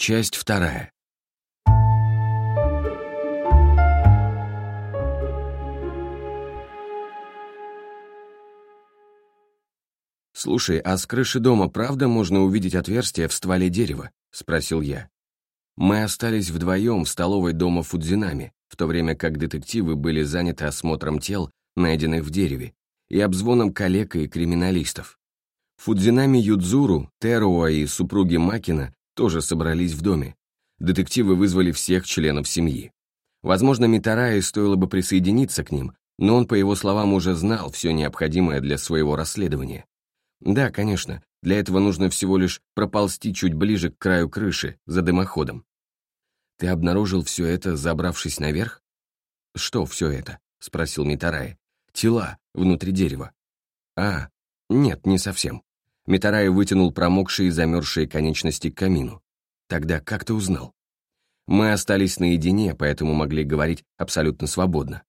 Часть вторая. «Слушай, а с крыши дома правда можно увидеть отверстие в стволе дерева?» — спросил я. Мы остались вдвоем в столовой дома Фудзинами, в то время как детективы были заняты осмотром тел, найденных в дереве, и обзвоном коллег и криминалистов. Фудзинами Юдзуру, Теруа и супруги Макина тоже собрались в доме. Детективы вызвали всех членов семьи. Возможно, Митарае стоило бы присоединиться к ним, но он, по его словам, уже знал все необходимое для своего расследования. Да, конечно, для этого нужно всего лишь проползти чуть ближе к краю крыши, за дымоходом. Ты обнаружил все это, забравшись наверх? Что все это? Спросил Митарай. Тела внутри дерева. А, нет, не совсем. Митарай вытянул промокшие и замерзшие конечности к камину. Тогда как ты узнал? Мы остались наедине, поэтому могли говорить абсолютно свободно.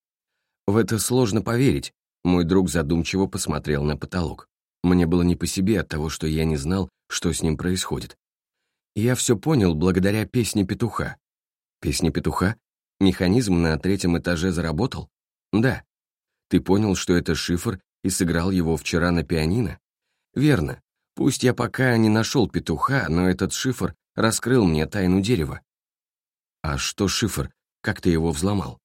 В это сложно поверить. Мой друг задумчиво посмотрел на потолок. Мне было не по себе от того, что я не знал, что с ним происходит. Я все понял благодаря песне петуха. Песня петуха? Механизм на третьем этаже заработал? Да. Ты понял, что это шифр, и сыграл его вчера на пианино? Верно. Пусть я пока не нашел петуха, но этот шифр раскрыл мне тайну дерева. А что шифр? Как ты его взломал?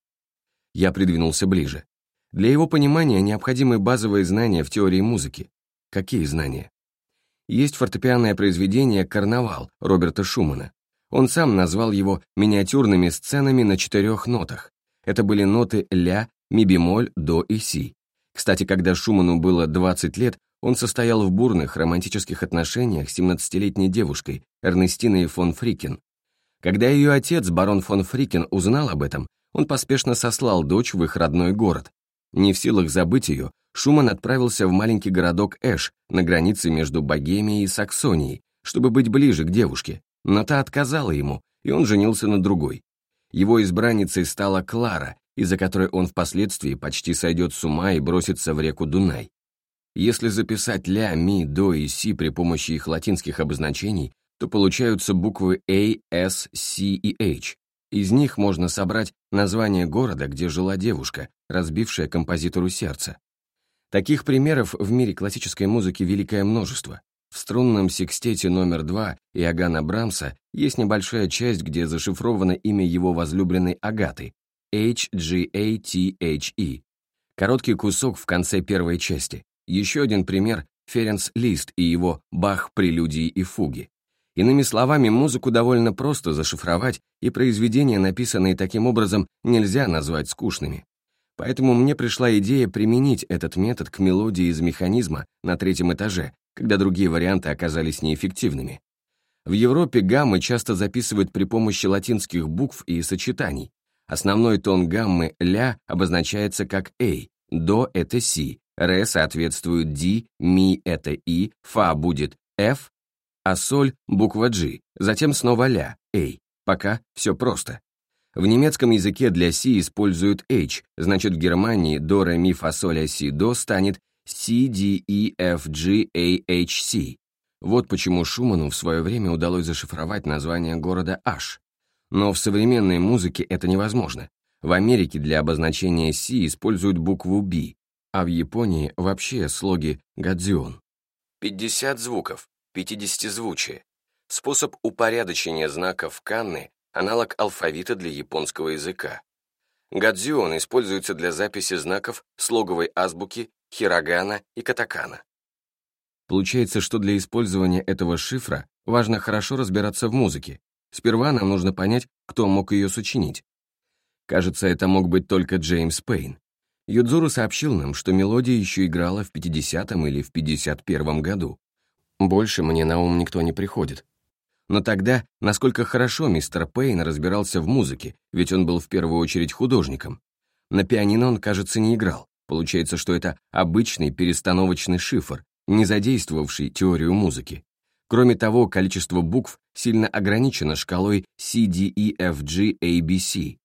Я придвинулся ближе. Для его понимания необходимы базовые знания в теории музыки. Какие знания? Есть фортепианное произведение «Карнавал» Роберта Шумана. Он сам назвал его миниатюрными сценами на четырех нотах. Это были ноты ля, ми бемоль, до и си. Кстати, когда Шуману было 20 лет, он состоял в бурных романтических отношениях с 17-летней девушкой, Эрнестиной фон Фрикен. Когда ее отец, барон фон Фрикен, узнал об этом, он поспешно сослал дочь в их родной город. Не в силах забыть ее, Шуман отправился в маленький городок Эш на границе между Богемией и Саксонией, чтобы быть ближе к девушке, но та отказала ему, и он женился на другой. Его избранницей стала Клара, из-за которой он впоследствии почти сойдет с ума и бросится в реку Дунай. Если записать ля, ми, до и си при помощи их латинских обозначений, то получаются буквы A, S, C и H. Из них можно собрать название города, где жила девушка, разбившая композитору сердце. Таких примеров в мире классической музыки великое множество. В струнном секстете номер 2 Иоганна Брамса есть небольшая часть, где зашифровано имя его возлюбленной Агаты H-G-A-T-H-E. Короткий кусок в конце первой части. Еще один пример — Ференс Лист и его «Бах, прелюдии и фуги». Иными словами, музыку довольно просто зашифровать, и произведения, написанные таким образом, нельзя назвать скучными. Поэтому мне пришла идея применить этот метод к мелодии из механизма на третьем этаже, когда другие варианты оказались неэффективными. В Европе гаммы часто записывают при помощи латинских букв и сочетаний. Основной тон гаммы «ля» обозначается как «эй», «до» — это «си», «ре» соответствует «ди», «ми» — это «и», «фа» будет «ф», а «соль» — буква «g», затем снова «ля», «эй». Пока все просто. В немецком языке для си используют h, значит в Германии до, ре, ми, фа, соль, а, си, до станет C, D, E, F, G, A, H, C. Вот почему Шуману в свое время удалось зашифровать название города H. Но в современной музыке это невозможно. В Америке для обозначения C используют букву B, а в Японии вообще слоги гадзион. 50 звуков, 50-звучие. Способ упорядочения знаков канны аналог алфавита для японского языка. Гадзион используется для записи знаков слоговой азбуки, хирогана и катакана. Получается, что для использования этого шифра важно хорошо разбираться в музыке. Сперва нам нужно понять, кто мог ее сочинить. Кажется, это мог быть только Джеймс Пейн. Юдзуру сообщил нам, что мелодия еще играла в 50-м или в 51-м году. Больше мне на ум никто не приходит. Но тогда, насколько хорошо мистер Пейн разбирался в музыке, ведь он был в первую очередь художником. На пианино он, кажется, не играл. Получается, что это обычный перестановочный шифр, не задействовавший теорию музыки. Кроме того, количество букв сильно ограничено шкалой C, D, E, F, G, A, B, C.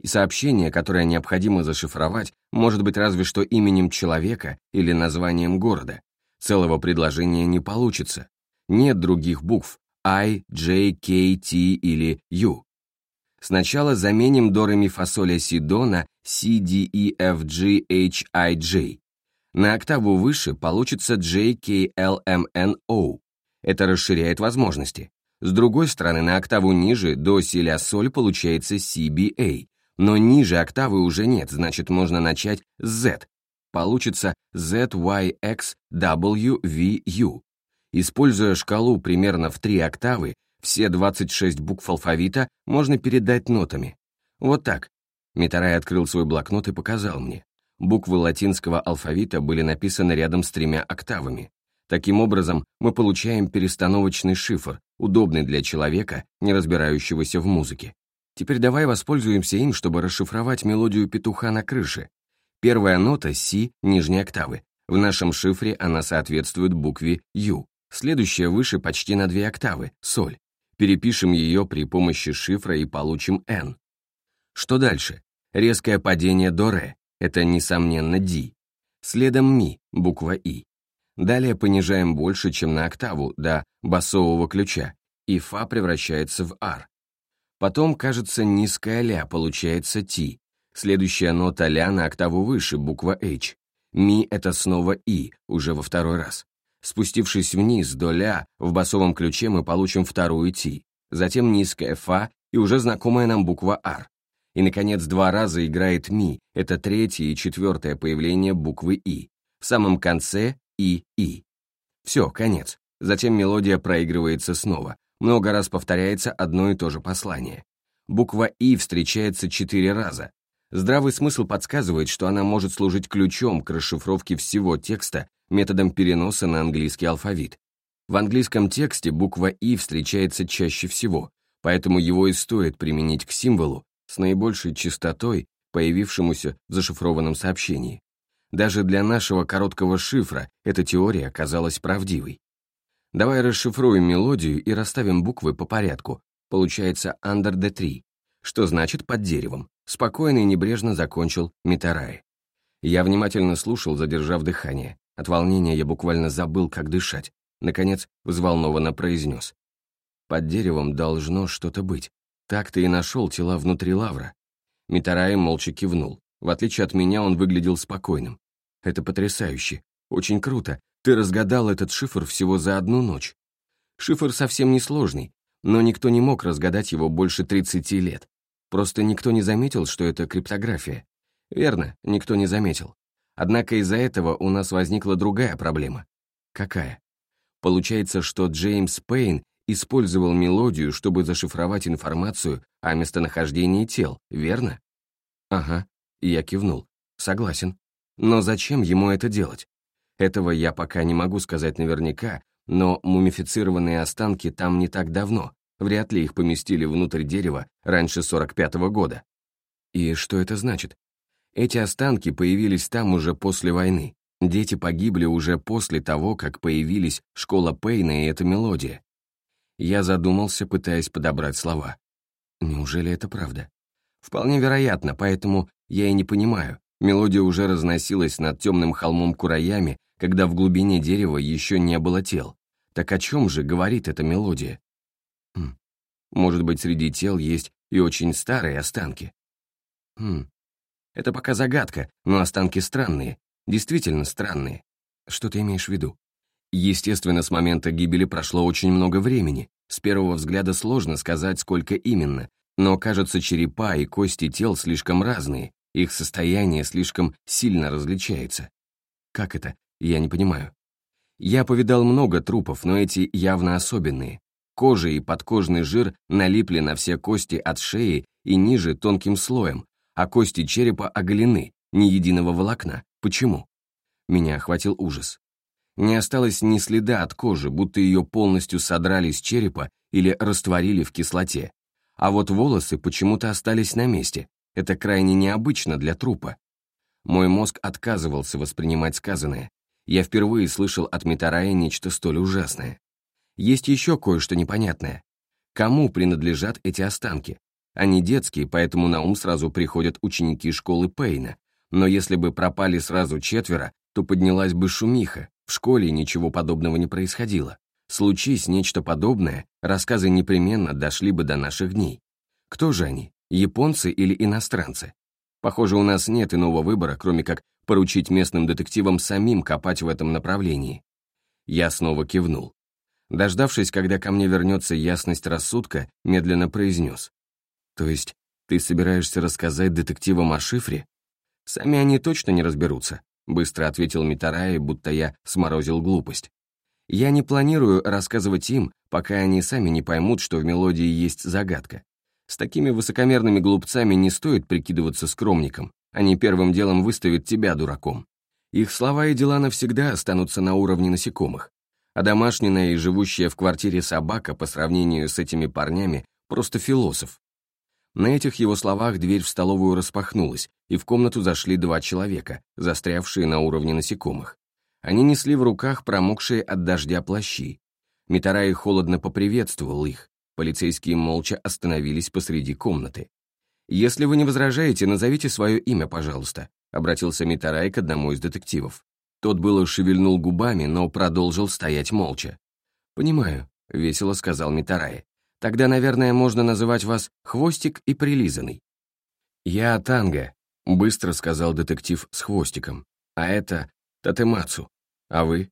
И сообщение, которое необходимо зашифровать, может быть разве что именем человека или названием города. Целого предложения не получится. Нет других букв, I, J, K, T или U. Сначала заменим до, ми, фа, си, до на C, D, E, F, G, H, I, J. На октаву выше получится J, K, L, M, N, O. Это расширяет возможности. С другой стороны, на октаву ниже, до си, ля, соль, получается C, B, A. Но ниже октавы уже нет, значит, можно начать с Z. Получится Z, Y, X, W, V, U. Используя шкалу примерно в три октавы, все 26 букв алфавита можно передать нотами. Вот так. Митарай открыл свой блокнот и показал мне. Буквы латинского алфавита были написаны рядом с тремя октавами. Таким образом, мы получаем перестановочный шифр, удобный для человека, не разбирающегося в музыке. Теперь давай воспользуемся им, чтобы расшифровать мелодию петуха на крыше. Первая нота си нижней октавы. В нашем шифре она соответствует букве Ю. Следующая выше почти на две октавы, соль. Перепишем ее при помощи шифра и получим N. Что дальше? Резкое падение до ре. Это, несомненно, Ди. Следом ми, буква И. Далее понижаем больше, чем на октаву, до басового ключа, и фа превращается в ар. Потом, кажется, низкая ля, получается ти. Следующая нота ля на октаву выше, буква H. Ми — это снова И, уже во второй раз. Спустившись вниз до ля, в басовом ключе мы получим вторую ти, затем низкая фа и уже знакомая нам буква ар. И, наконец, два раза играет ми, это третье и четвертое появление буквы и. В самом конце и и. Все, конец. Затем мелодия проигрывается снова. Много раз повторяется одно и то же послание. Буква «и» встречается четыре раза. Здравый смысл подсказывает, что она может служить ключом к расшифровке всего текста методом переноса на английский алфавит. В английском тексте буква «и» встречается чаще всего, поэтому его и стоит применить к символу с наибольшей частотой, появившемуся в зашифрованном сообщении. Даже для нашего короткого шифра эта теория оказалась правдивой. Давай расшифруем мелодию и расставим буквы по порядку. Получается «under the tree», что значит «под деревом». Спокойно и небрежно закончил Митарай. Я внимательно слушал, задержав дыхание. От волнения я буквально забыл, как дышать. Наконец, взволнованно произнес. Под деревом должно что-то быть. Так ты и нашел тела внутри лавра. Митарай молча кивнул. В отличие от меня, он выглядел спокойным. Это потрясающе. Очень круто. Ты разгадал этот шифр всего за одну ночь. Шифр совсем не сложный, но никто не мог разгадать его больше 30 лет. Просто никто не заметил, что это криптография. Верно, никто не заметил. Однако из-за этого у нас возникла другая проблема. Какая? Получается, что Джеймс Пейн использовал мелодию, чтобы зашифровать информацию о местонахождении тел, верно? Ага, я кивнул. Согласен. Но зачем ему это делать? Этого я пока не могу сказать наверняка, но мумифицированные останки там не так давно, вряд ли их поместили внутрь дерева раньше 45-го года. И что это значит? Эти останки появились там уже после войны. Дети погибли уже после того, как появились школа Пейна и эта мелодия. Я задумался, пытаясь подобрать слова. Неужели это правда? Вполне вероятно, поэтому я и не понимаю. Мелодия уже разносилась над темным холмом Кураями, когда в глубине дерева еще не было тел. Так о чем же говорит эта мелодия? Хм. Может быть, среди тел есть и очень старые останки? Хм. Это пока загадка, но останки странные, действительно странные. Что ты имеешь в виду? Естественно, с момента гибели прошло очень много времени. С первого взгляда сложно сказать, сколько именно, но, кажется, черепа и кости тел слишком разные, их состояние слишком сильно различается. Как это? Я не понимаю. Я повидал много трупов, но эти явно особенные. Кожа и подкожный жир налипли на все кости от шеи и ниже тонким слоем, а кости черепа оголены, ни единого волокна. Почему? Меня охватил ужас. Не осталось ни следа от кожи, будто ее полностью содрали с черепа или растворили в кислоте. А вот волосы почему-то остались на месте. Это крайне необычно для трупа. Мой мозг отказывался воспринимать сказанное. Я впервые слышал от Митарая нечто столь ужасное. Есть еще кое-что непонятное. Кому принадлежат эти останки? Они детские, поэтому на ум сразу приходят ученики школы Пейна. Но если бы пропали сразу четверо, то поднялась бы шумиха. В школе ничего подобного не происходило. Случись нечто подобное, рассказы непременно дошли бы до наших дней. Кто же они, японцы или иностранцы? Похоже, у нас нет иного выбора, кроме как поручить местным детективам самим копать в этом направлении. Я снова кивнул. Дождавшись, когда ко мне вернется ясность рассудка, медленно произнес. «То есть ты собираешься рассказать детективам о шифре?» «Сами они точно не разберутся», — быстро ответил Митарай, будто я сморозил глупость. «Я не планирую рассказывать им, пока они сами не поймут, что в мелодии есть загадка. С такими высокомерными глупцами не стоит прикидываться скромником, они первым делом выставят тебя дураком. Их слова и дела навсегда останутся на уровне насекомых. А домашняя и живущая в квартире собака по сравнению с этими парнями просто философ. На этих его словах дверь в столовую распахнулась, и в комнату зашли два человека, застрявшие на уровне насекомых. Они несли в руках промокшие от дождя плащи. Митарай холодно поприветствовал их. Полицейские молча остановились посреди комнаты. «Если вы не возражаете, назовите свое имя, пожалуйста», обратился Митарай к одному из детективов. Тот было шевельнул губами, но продолжил стоять молча. «Понимаю», — весело сказал Митарай. «Тогда, наверное, можно называть вас Хвостик и Прилизанный». «Я Танго», — быстро сказал детектив с хвостиком. «А это Татемацу. А вы?»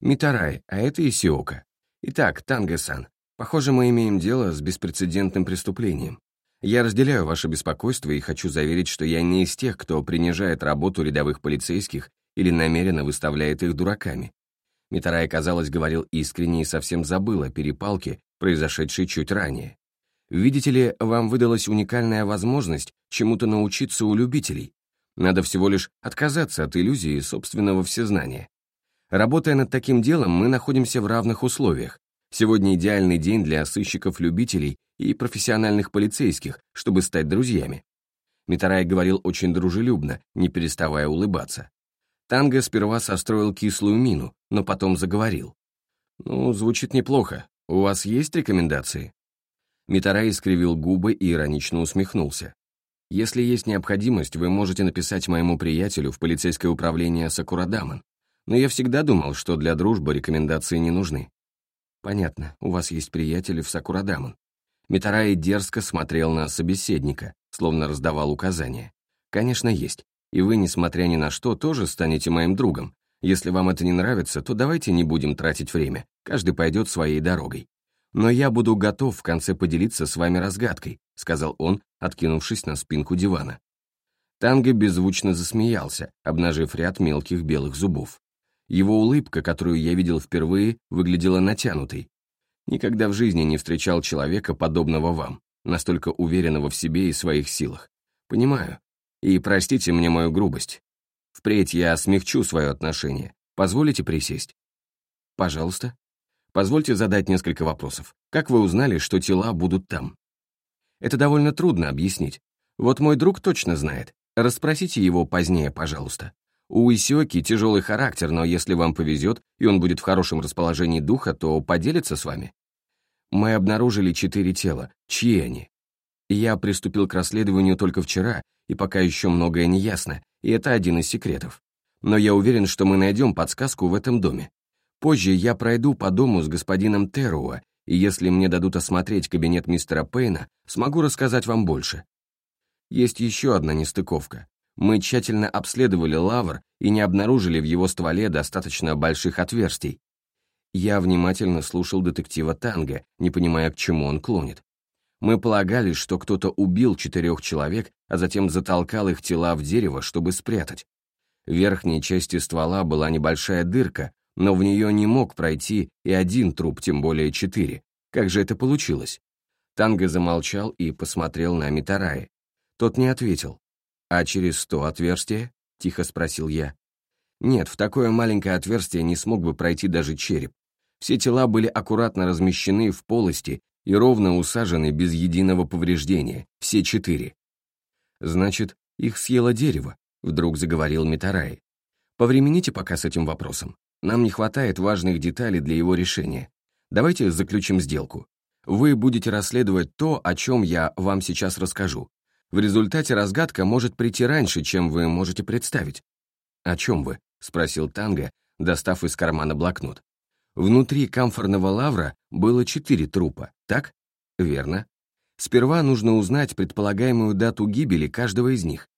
«Митарай, а это Исиока. Итак, Танго-сан, Похоже, мы имеем дело с беспрецедентным преступлением. Я разделяю ваше беспокойство и хочу заверить, что я не из тех, кто принижает работу рядовых полицейских или намеренно выставляет их дураками. Митарай, казалось, говорил искренне и совсем забыл о перепалке, произошедшей чуть ранее. Видите ли, вам выдалась уникальная возможность чему-то научиться у любителей. Надо всего лишь отказаться от иллюзии собственного всезнания. Работая над таким делом, мы находимся в равных условиях, Сегодня идеальный день для сыщиков-любителей и профессиональных полицейских, чтобы стать друзьями. Митарай говорил очень дружелюбно, не переставая улыбаться. Танго сперва состроил кислую мину, но потом заговорил. «Ну, звучит неплохо. У вас есть рекомендации?» Митарай искривил губы и иронично усмехнулся. «Если есть необходимость, вы можете написать моему приятелю в полицейское управление Сакурадаман. Но я всегда думал, что для дружбы рекомендации не нужны. «Понятно, у вас есть приятели в Сакурадамон». Митараи дерзко смотрел на собеседника, словно раздавал указания. «Конечно, есть. И вы, несмотря ни на что, тоже станете моим другом. Если вам это не нравится, то давайте не будем тратить время, каждый пойдет своей дорогой. Но я буду готов в конце поделиться с вами разгадкой», сказал он, откинувшись на спинку дивана. Танго беззвучно засмеялся, обнажив ряд мелких белых зубов. Его улыбка, которую я видел впервые, выглядела натянутой. Никогда в жизни не встречал человека, подобного вам, настолько уверенного в себе и своих силах. Понимаю. И простите мне мою грубость. Впредь я смягчу свое отношение. Позволите присесть? Пожалуйста. Позвольте задать несколько вопросов. Как вы узнали, что тела будут там? Это довольно трудно объяснить. Вот мой друг точно знает. Расспросите его позднее, пожалуйста. У Исёки тяжелый характер, но если вам повезет, и он будет в хорошем расположении духа, то поделится с вами. Мы обнаружили четыре тела. Чьи они? Я приступил к расследованию только вчера, и пока еще многое не ясно, и это один из секретов. Но я уверен, что мы найдем подсказку в этом доме. Позже я пройду по дому с господином Теруа, и если мне дадут осмотреть кабинет мистера Пейна, смогу рассказать вам больше. Есть еще одна нестыковка. Мы тщательно обследовали лавр и не обнаружили в его стволе достаточно больших отверстий. Я внимательно слушал детектива Танго, не понимая, к чему он клонит. Мы полагали, что кто-то убил четырех человек, а затем затолкал их тела в дерево, чтобы спрятать. В верхней части ствола была небольшая дырка, но в нее не мог пройти и один труп, тем более четыре. Как же это получилось? Танго замолчал и посмотрел на Митараи. Тот не ответил. «А через сто отверстия?» — тихо спросил я. Нет, в такое маленькое отверстие не смог бы пройти даже череп. Все тела были аккуратно размещены в полости и ровно усажены без единого повреждения, все четыре. «Значит, их съело дерево», — вдруг заговорил Митарай. «Повремените пока с этим вопросом. Нам не хватает важных деталей для его решения. Давайте заключим сделку. Вы будете расследовать то, о чем я вам сейчас расскажу, в результате разгадка может прийти раньше, чем вы можете представить. «О чем вы?» — спросил Танго, достав из кармана блокнот. Внутри камфорного лавра было четыре трупа, так? Верно. Сперва нужно узнать предполагаемую дату гибели каждого из них.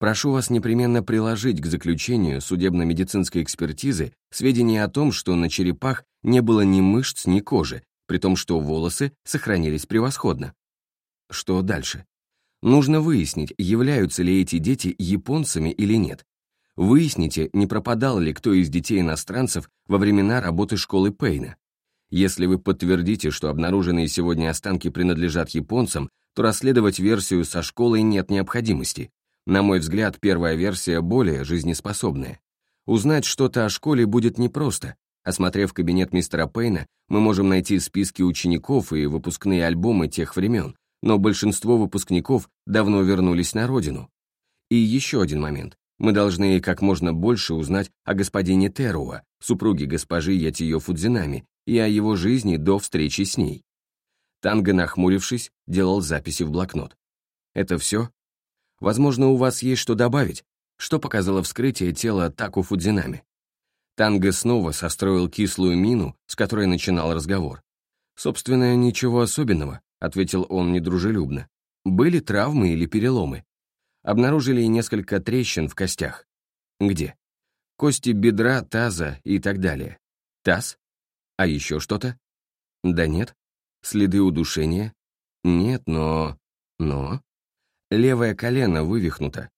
Прошу вас непременно приложить к заключению судебно-медицинской экспертизы сведения о том, что на черепах не было ни мышц, ни кожи, при том, что волосы сохранились превосходно. Что дальше? Нужно выяснить, являются ли эти дети японцами или нет. Выясните, не пропадал ли кто из детей иностранцев во времена работы школы Пейна. Если вы подтвердите, что обнаруженные сегодня останки принадлежат японцам, то расследовать версию со школой нет необходимости. На мой взгляд, первая версия более жизнеспособная. Узнать что-то о школе будет непросто. Осмотрев кабинет мистера Пейна, мы можем найти списки учеников и выпускные альбомы тех времен, но большинство выпускников давно вернулись на родину. И еще один момент. Мы должны как можно больше узнать о господине Теруа, супруге госпожи Ятиё Фудзинами, и о его жизни до встречи с ней. Танго, нахмурившись, делал записи в блокнот. «Это все?» Возможно, у вас есть что добавить, что показало вскрытие тела Таку Фудзинами. Танго снова состроил кислую мину, с которой начинал разговор. «Собственно, ничего особенного», — ответил он недружелюбно. «Были травмы или переломы. Обнаружили несколько трещин в костях. Где? Кости бедра, таза и так далее. Таз? А еще что-то? Да нет. Следы удушения? Нет, но... Но... Левое колено вывихнуто.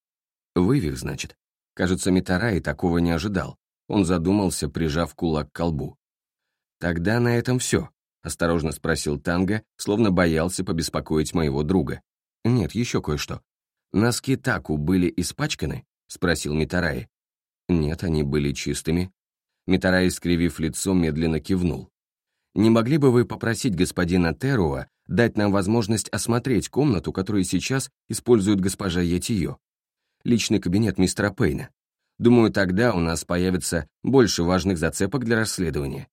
Вывих, значит. Кажется, Митарай такого не ожидал. Он задумался, прижав кулак к колбу. «Тогда на этом все», — осторожно спросил Танго, словно боялся побеспокоить моего друга. «Нет, еще кое-что. Носки Таку были испачканы?» — спросил Митарай. «Нет, они были чистыми». Митарай, скривив лицо, медленно кивнул. «Не могли бы вы попросить господина Теруа дать нам возможность осмотреть комнату, которую сейчас использует госпожа Ятиё. Личный кабинет мистера Пейна. Думаю, тогда у нас появится больше важных зацепок для расследования.